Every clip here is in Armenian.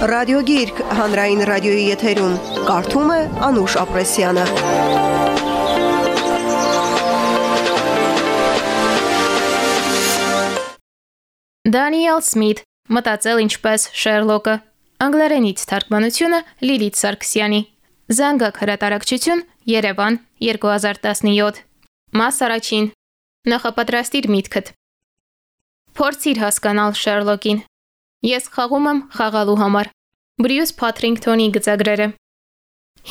Ռադիոգիրք հանրային ռադիոյի եթերում. Կարդում է Անուշ Ապրեսյանը։ Դանիել Սմիթ մտածել ինչպես Շերլոկը Անգլերենից թարգմանությունը Լիլիթ Սարգսյանի Զանգակ հրատարակչություն Երևան 2017 Մաս առաջին. Նախապատրաստիր միտքդ Փորձիր հասկանալ Շերլոկին Ես խաղում եմ խաղալու համար։ Բրյուս Փաթրինգթոնի գծագրերը։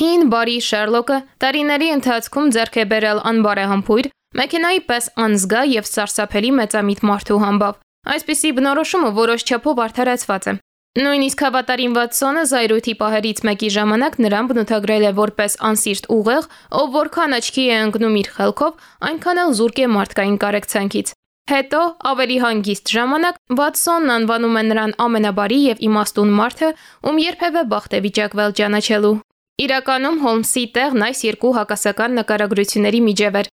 Հին բարի Շերլոկը տարիների ընթացքում ձեռք է բերել անբարեհամբույր, մեքենայի պես անզգա եւ սարսափելի մեծամիտ մարդու համբավ։ Այսպիսի բնորոշումը որոշ չափով արդարացված է։ Նույնիսկ հավատարիմ Վատսոնը Զայրույթի պահերից մեկի ժամանակ նրան բնութագրել է որպես անսիրտ ուղեղ, ով որքան աչքի է ընկնում իր խելքով, այնքան էլ զուրկ է մարդկային կարեկցանքից։ Հետո ավելի հանգիստ ժամանակ Վատսոնն անվանում է նրան ամենաբարի եւ իմաստուն մարդը, ում երբևէ բախտ է վիճակվել ճանաչելու։ Իրականում Հոլմսի տեղն այս երկու հակասական նկարագրությունների միջև էր։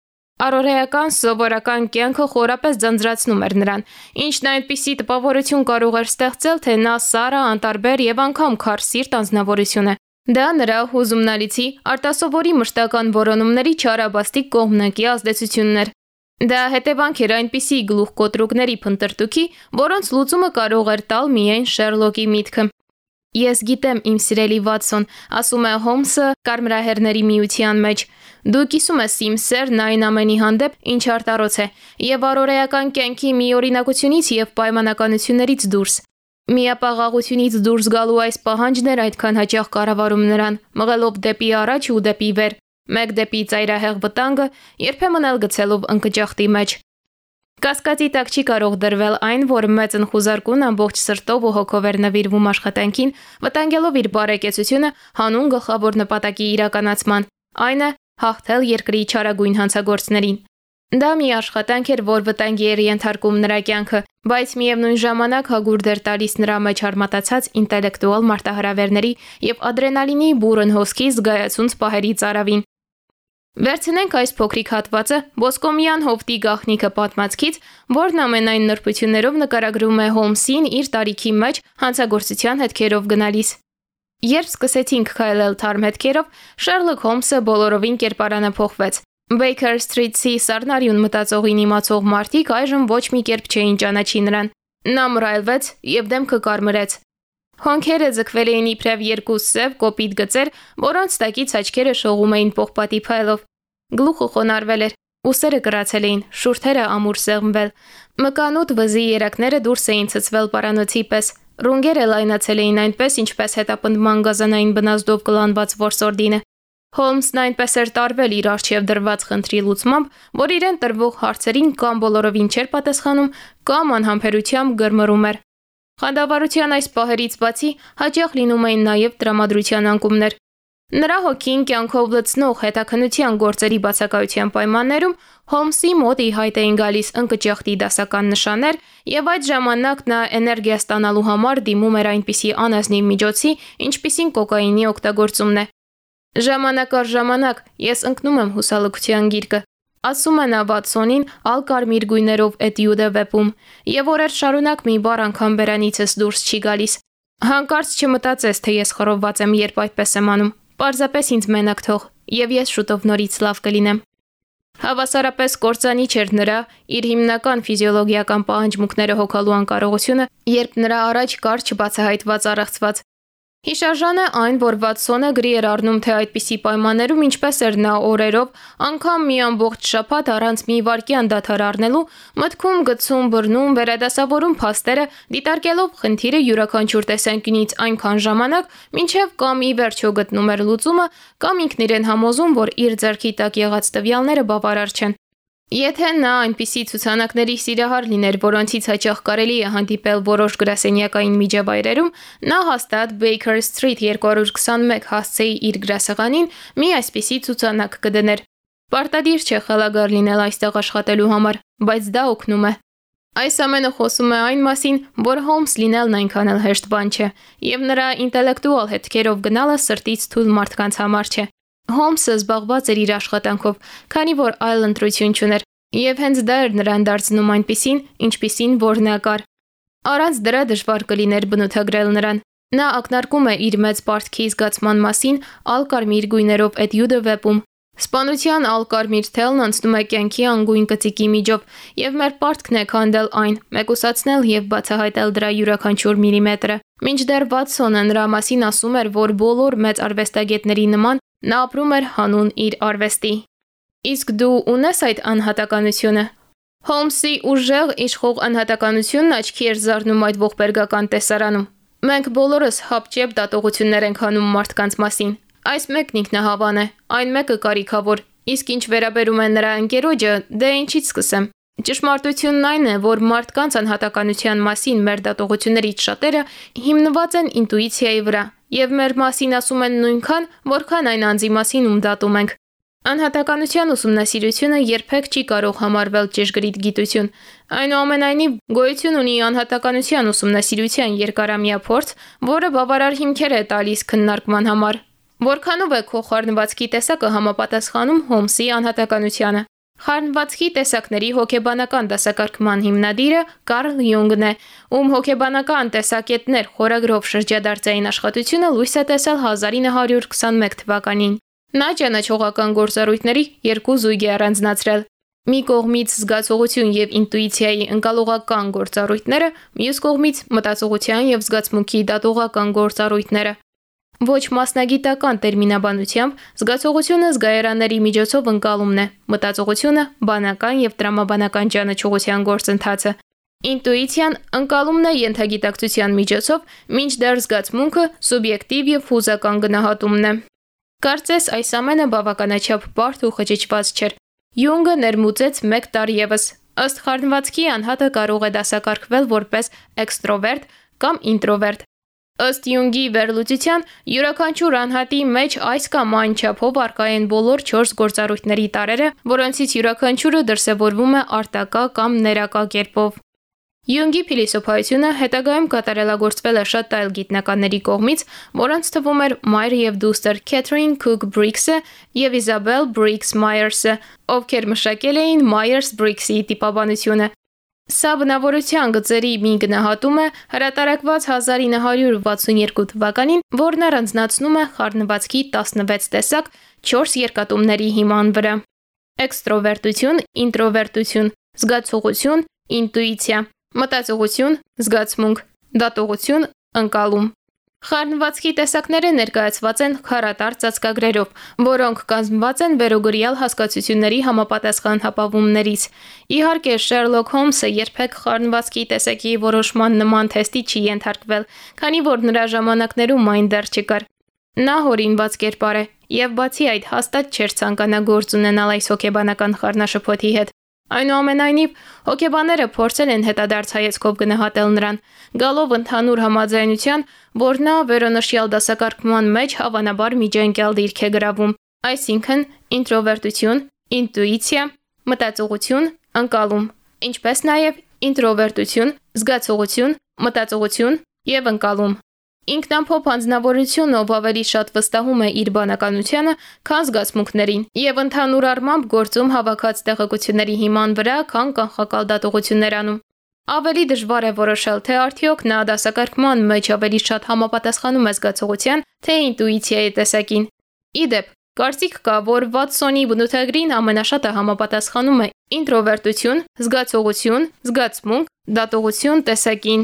Արորեական սովորական կյանքը խորապես ձանձրացնում էր նրան, ինչն այնպիսի տպավորություն կարող էր ստեղծել, թե նա սառը, անտարբեր եւ անգամ քարսիրտ անznավորություն է։ Դա նրա հուզումնալիցի արտասովորի մշտական որոնումների չարաբաստիկ կողմնակի ազդեցությունն էր։ Դա հետևանք էր այնպիսի գլուխկոտրուկների փնտրտուքի, որոնց լուծումը կարող էր տալ միայն Շերլոկի միտքը։ Ես գիտեմ, իմ սիրելի Վատսոն, ասում է Հոմսը Կարմրահերների միության մեջ։ Դու կիսում ես իմ սերն այն ամենի հանդեպ, ինչ արտարոց է, եւ առօրեական կյանքի մի օրինակությունից եւ պայմանականություններից դուրս։ Միապաղաղությունից դուրս գալու այս պահանջն էր այդքան հաճախ կառավարում նրան, մղելով դեպի առաջ ու դեպի վեր, մեկ դեպի ծայրահեղ վտանգը, երբեմն էլ գցելով ընկճախտի մեջ։ Կասկածի տակ չի կարող դրվել այն, որ մեծ ընխուզարկուն ամբողջ սրտով ու հոգով էր նվիրվում աշխատանքին, վտանգելով իր բարեկեցությունը հանուն գլխավոր նպատակի իրականացման։ Այն է հաղթել երկրի չարագույն հանցագործներին։ Դա մի աշխատանք էր, որ վտանգի էր ենթարկում նրա կյանքը, բայց միևնույն ժամանակ հագուրդ էր տալիս նրա մեջ արմատացած ինտելեկտուալ մարտահրավերների եւ ադրենալինի բուրըն հոսքի զգայացունց պահերի ծարավին, Վերցնենք այս փոքրիկ հատվածը Ոսկոմյան հովտի գաղտնիքը պատմածքից, որն ամենայն նրբություններով նկարագրում է Հոլմսին իր տարիքի մեջ հանցագործության հետքերով գնալիս։ Երբ սկսեցինք քայլել թարմ հետքերով, Շերլոկ Հոլմսը բոլորովին կերպարանափոխվեց։ Baker Street-ի Սառնարյուն մտածողին իմացող մարդիկ այժմ ոչ մի կերպ չէին ճանաչի նրան։ Նա մռայլվեց եւ դեմքը կարմրեց։ Հոնքերը ձգվել էին իբրև երկու սև կոպիտ գծեր, որոնց տակից աչքերը շողում էին պողպատի փայլով։ Գլուխը խոնարվել էր, ուսերը կրացել էին, շուրթերը ամուր սեղմվել։ Մկանուտ վզի երակները դուրս էին ցցվել պարանոցի պես։ Ռունգերը լայնացել էին այնպես, ինչպես հետապնդման գազանային բնազդով կլանված որսորդինը։ Հոլմսն այնպես էր տարվել իր արչև դրված խնդրի լուծմամբ, որ իրեն տրվող հարցերին կամ բոլորովին չէր պատասխանում, կամ անհամբերությամբ գրմռում էր։ Խանդավառության այս պահերից բացի հաճախ լինում էին նաև տրամադրության անկումներ։ Նրա հոգին կյանքով լցնող հետաքնության գործերի բացակայության պայմաններում Հոլմսի մոտ ի հայտ էին գալիս ընկճախտի դասական նշաններ, եւ այդ ժամանակ նա էներգիա ստանալու համար դիմում էր այնպիսի անազնիվ միջոցի, ինչպիսին կոկաինի օգտագործումն է։ Ժամանակ առ ժամանակ ես ընկնում եմ հուսալքության գիրկը, Ասում է նա Վատսոնին ալ-կարմիր գույներով էտյուդը վեպում, եւ օրեր շարունակ մի բառ անգամ բերանիցս դուրս չի գալիս։ Հանկարծ չմտածես, թե ես խռովված եմ, երբ այդպես եմ անում։ Պարզապես ինձ մենակ թող, եւ ես շուտով նորից լավ կլինեմ։ Հավասարապես կործանիչ էր նրա իր հիմնական ֆիզիոլոգիական պահանջմունքները հոգալու անկարողությունը, երբ նրա առաջ կար չբացահայտված առեղծված Հիշարժան է այն, որ Վատսոնը գրի էր առնում, թե այդպիսի պայմաններում ինչպես էր նա օրերով, անգամ մի ամբողջ շաբաթ առանց մի վարքյան դադար առնելու, մտքում գցում, բռնում, վերադասավորում փաստերը, դիտարկելով խնդիրը յուրաքանչյուր տեսանկյունից այնքան ժամանակ, մինչև կամ ի վերջո գտնում էր լուծումը, կամ ինքն իրեն համոզում, որ իր ձեռքի տակ եղած տվյալները բավարար չեն։ Եթե նա այնպիսի ցուցանակների սիրահար լիներ, որոնցից հաճախ կարելի է հանդիպել որոշ գրասենյակային միջավայրերում, նա հաստատ Baker Street 221 հասցեի իր գրասեղանին մի այսպիսի ցուցանակ կդներ։ Պարտադիր չէ խելագար լինել այստեղ աշխատելու համար, բայց դա օգնում է։ Այս ամենը խոսում է այն մասին, որ Հոլմս լինելն այնքան էլ հեշտ բան չէ, եւ նրա ինտելեկտուալ հետքերով գնալը սրտից թույլ մարդկանց համար չէ։ Հոլմսը զբաղված էր իր աշխատանքով, քանի որ այլ ընտրություն չուներ, եւ հենց դա էր նրան դարձնում այնպիսին, ինչպիսին որ նա կար։ Առանց դրա դժվար կլիներ բնութագրել նրան։ Նա ակնարկում է իր մեծ պարտքի զգացման մասին ալկարմիր գույներով էտյուդը վեպում։ Սպանության ալկարմիր թելն անցնում է կյանքի անգույն կծիկի միջով, եւ մեր պարտքն է քանդել այն, մեկուսացնել եւ բացահայտել դրա յուրաքանչյուր միլիմետրը։ Մինչդեռ Վատսոնը նրա մասին ասում էր, որ բոլոր մեծ արվեստագետների նման նա ապրում էր հանուն իր արվեստի։ Իսկ դու ունես այդ անհատականությունը։ Հոլմսի ուժեղ իշխող անհատականությունն աչքի էր զարնում այդ ողբերգական տեսարանում։ Մենք բոլորս հապճեպ դատողություններ ենք հանում մարդկանց մասին։ Այս մեկն ինքնահավան է, այն մեկը կարիքավոր, իսկ ինչ վերաբերում է նրա ընկերոջը, դե ինչից սկսեմ։ Ճշմարտությունն այն է, որ մարդկանց անհատականության մասին մեր դատողություններից շատերը հիմնված են ինտուիցիայի վրա, եւ մեր մասին ասում են նույնքան, որքան այն անձի մասին ում դատում ենք։ Անհատականության ուսումնասիրությունը երբեք չի կարող համարվել ճշգրիտ գիտություն։ Այնուամենայնիվ, գոյություն ունի անհատականության ուսումնասիրության երկարամյա փորձ, որը բավարար հիմքեր է տալիս քննարկման համար։ Որքանով է քո խառնվածքի տեսակը համապատասխանում Հոմսի անհատականությանը։ Խառնվածքի տեսակների հոգեբանական դասակարգման հիմնադիրը Կարլ Յունգն է, ում հոգեբանական տեսակետներ խորագրով շրջադարձային աշխատությունը լույս է տեսել 1921 թվականին։ Նա ճանաչողական գործառույթների երկու զույգ է առանձնացրել։ Մի կողմից զգացողություն եւ ինտուիցիայի ընկալողական գործառույթները, մյուս կողմից մտածողության եւ զգացմունքի դատողական գործառույթները։ Ոչ մասնագիտական տերմինաբանությամբ զգացողությունը զգայարանների միջոցով ընկալումն է, մտածողությունը բանական եւ տրամաբանական ճանաչողության գործընթացը։ Ինտուիցիան ընկալումն է յենթագիտակցության միջոցով, մինչդեռ զգացմունքը սուբյեկտիվ եւ հուզական գնահատումն է։ Կարծես այս ամենը բավականաչափ բարդ ու խճճված չէր։ Յունգը ներմուծեց 1 տար եւս։ Ըստ խառնվածքի անհատը կարող է դասակարգվել որպես էքստրովերտ կամ ինտրովերտ։ Ըստ Յունգի վերլուծության, յուրաքանչյուր անհատի մեջ այս կամ այն չափով արկա են բոլոր 4 գործառույթների տարերը, որոնցից յուրաքանչյուրը դրսևորվում է արտակա կամ ներակա կերպով։ Յունգի փիլիսոփայությունը հետագայում կատարելագործվել է շատ այլ գիտնականների կողմից, որոնց թվում էր մայր եւ դուստր Քեթրին Քուկ Բրիքսը եւ Իզաբել Բրիքս Մայերսը, ովքեր մշակել էին Myers-Briggs-ի տիպաբանությունը։ Սա բնավորության գծերի մի գնահատում է հրատարակված 1962 թվականին, որն առանձնացնում է խառնվածքի 16 տեսակ 4 երկատումների հիման վրա։ Էքստրովերտություն, ինտրովերտություն, զգացողություն, ինտուիցիա, մտածողություն, զգացմունք, դատողություն, ընկալում։ Խառնվածքի տեսակները ներկայացված են քարատար ծածկագրերով, որոնք կազմված են վերոգրյալ հասկացությունների համապատասխան հապավումներից։ Իհարկե, Շերլոք Հոլմսը երբեք խառնվածքի տեսակի որոշման նման թեստի չի ենթարկվել, քանի որ նրա ժամանակներում այն դեռ չկար։ Նա հորինված կերպար է, եւ բացի այդ հաստատ չէր ցանկանա գործ ունենալ այս հոգեբանական խառնաշփոթի հետ։ Այնուամենայնիվ, հոգեբանները փորձել են հետադարձ հայեցքով գնահատել նրան, գալով ընդհանուր համաձայնության, որ նա վերոնշյալ դասակարգման մեջ հավանաբար միջանկյալ դիրք է գրավում, այսինքն ինտրովերտություն, ինտուիցիա, մտածողություն, ընկալում, ինչպես նաև ինտրովերտություն, զգացողություն, մտածողություն եւ ընկալում։ Ինքնամփոփ անznավորությունը ով ավելի շատ վստահում է իր բանականությանը, քան զգացմունքներին, եւ ընդհանուր առմամբ գործում հավաքած տեղեկությունների հիման վրա, քան կանխակալ դատողություններ անում։ Ավելի դժվար է որոշել, թե արդյոք նա դասակարգման մեջ ավելի շատ համապատասխանում է զգացողության, թե ինտուիցիայի տեսակին։ Իդեպ, կարծիք կա, որ Վատսոնի բնութագրին ամենաշատը համապատասխանում է ինտրովերտություն, զգացողություն, զգացմունք, դատողություն տեսակին։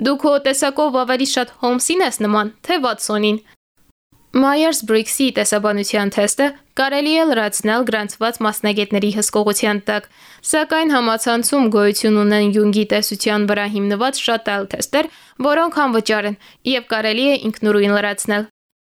Դու քո տեսակով ավելի շատ Հոլմսին ես նման, թե Վատսոնին։ Myers-Briggs-ի տեսաբանության թեստը կարելի է լրացնել գրանցված մասնագետների հսկողության տակ, սակայն համացանցում գոյություն ունեն Յունգի տեսության վրա հիմնված շատ այլ թեստեր, որոնք անվճար են եւ կարելի է ինքնուրույն լրացնել։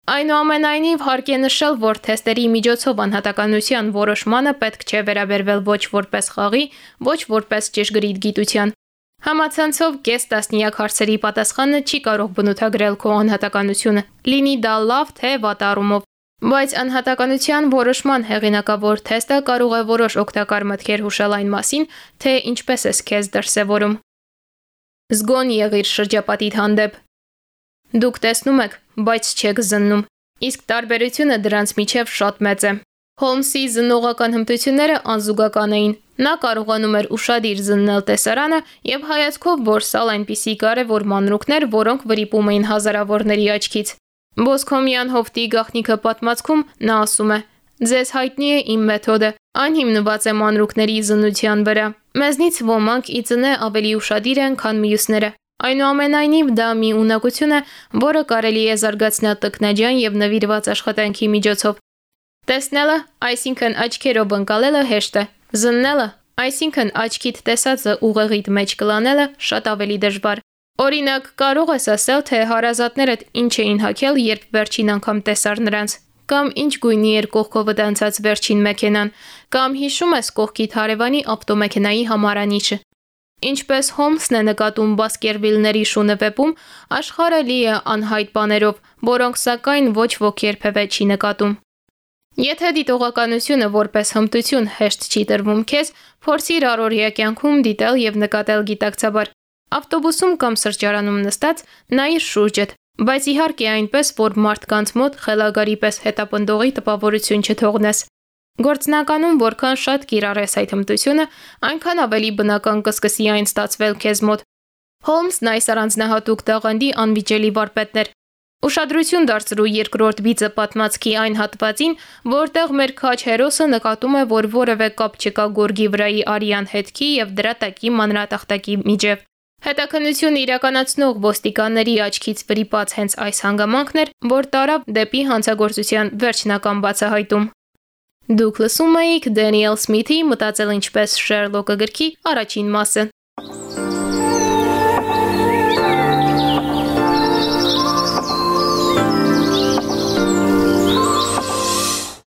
Այնուամենայնիվ հարկ է նշել, որ թեստերի միջոցով անհատականության որոշմանը պետք չէ վերաբերվել ոչ որպես խաղի, ոչ որպես ճշգրիտ գիտության, Համացանցով կես տասնյակ հարցերի պատասխանը չի կարող բնութագրել քո անհատականությունը, լինի դա լավ թե վատ առումով, բայց անհատականության որոշման հեղինակավոր թեստը կարող է որոշ օգտակար մտքեր հուշել այն մասին, թե ինչպես ես քեզ դրսևորում։ Զգոն եղիր շրջապատիդ հանդեպ։ Դուք տեսնում եք, բայց չեք զննում։ Իսկ տարբերությունը դրանց միջև շատ մեծ է։ Հոլմսի զննողական հմտությունները անզուգական էին։ Նա կարողանում էր ուրشادիր զննել տեսարանը եւ հայացքով որսալ այնպիսի կարևոր մանրուքներ, որոնք վրիպում էին հազարավորների աչքից։ Բոսկոմյան հովտի գախնիկը պատմածքում նա ասում է. Ձեզ հայտնի է իմ մեթոդը։ Այն հիմնված է մանրուքների զննության վրա։ Մեզնից ոմանք ի ծնե ավելի ուրشادիր են, քան մյուսները։ Այնուամենայնիվ դա մի ունակություն է, որը կարելի է զարգացնել տկնաջան եւ նվիրված աշխատանքի միջոցով։ Տեսնելը, այսինքն աչքերով ընկալելը հեշտ է։ Զննելը, այսինքն աչքիդ տեսածը ուղեղիդ մեջ կլանելը շատ ավելի դժվար։ Օրինակ, կարող ես ասել, թե հարազատներդ ինչ էին հագել, երբ վերջին անգամ տեսար նրանց, կամ ինչ գույնի էր կողքովդ անցած վերջին մեքենան, կամ հիշում ես կողքիդ հարևանի ավտոմեքենայի համարանիչը։ Ինչպես Հոմսն է նկատում Բասկերվիլների շունը վեպում, աշխարհը լի է անհայտ բաներով, որոնք սակայն ոչ ոք երբևէ չի նկատում։ Եթե դիտողականությունը որպես հմտություն հեշտ չի տրվում քեզ, փորձիր առօրյա կյանքում դիտել եւ նկատել գիտակցաբար։ Ավտոբուսում կամ սրճարանում նստած նայիր շուրջդ, բայց իհարկե այնպես, որ մարդկանց մոտ խելագարի պես հետապնդողի տպավորություն չթողնես։ Գործնականում որքան շատ կիրառես այդ հմտությունը, այնքան ավելի բնական կսկսի այն ստացվել քեզ մոտ։ Հոլմսն այս առանձնահատուկ տաղանդի անվիճելի վարպետն էր։ Ուշադրություն դարձրու երկրորդ վիճը պատմածքի այն հատվածին, որտեղ մեր քաչ հերոսը նկատում է, որ որևէ կապ չկա գորգի վրայի արյան հետքի եւ դրա տակի մանրատախտակի միջև։ Հետաքնություն իրականացնող ոստիկանների աչքից վրիպած հենց այս հանգամանքն էր, որ տարավ դեպի հանցագործության վերջնական բացահայտում։ Դուք լսում եք Դենիել Սմիթի մտածել ինչպես Շերլոկը գրքի առաջին մասը։